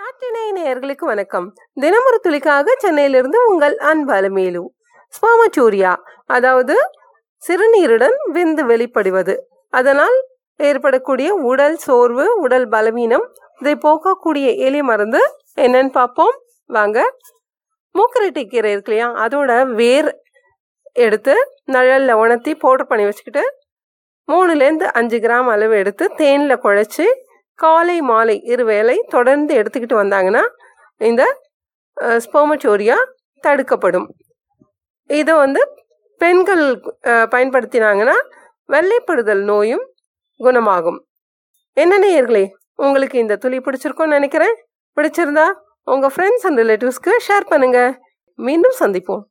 நாட்டினை நேயர்களுக்கு வணக்கம். தினமொரு துளிக்காக சென்னையிலிருந்து உங்கள் அன்பலமேலு ஸ்பாமச்சூரியா அதாவது சிறுநீருடன் விந்து வெளிப்படுவது. அதனால் ஏற்படக்கூடிய உடல் சோர்வு உடல் பலவீனம் இதை போக்கக்கூடிய எலி மருந்து என்னன்னு பார்ப்போம். வாங்க. மூக்கரட்டை கீரை இருக்கு இல்லையா? அதோட வேர் எடுத்து நிழலில் உணர்த்தி பவுடர் பண்ணி வச்சுக்கிட்டு மூணுலேருந்து அஞ்சு கிராம் அளவு எடுத்து தேனில் குழச்சி காலை மாலை இருவேளை தொடர்ந்து எடுத்துக்கிட்டு வந்தாங்கன்னா இந்த ஸ்போமச்சோரியா தடுக்கப்படும். இதை வந்து பெண்கள் பயன்படுத்தினாங்கன்னா வெள்ளைப்படுதல் நோயும் குணமாகும். என்ன நேயர்களே உங்களுக்கு இந்த துளி பிடிச்சிருக்கோன்னு நினைக்கிறேன். பிடிச்சிருந்தா உங்கள் ஃப்ரெண்ட்ஸ் அண்ட் ரிலேட்டிவ்ஸ்க்கு ஷேர் பண்ணுங்கள் மீண்டும் சந்திப்போம்.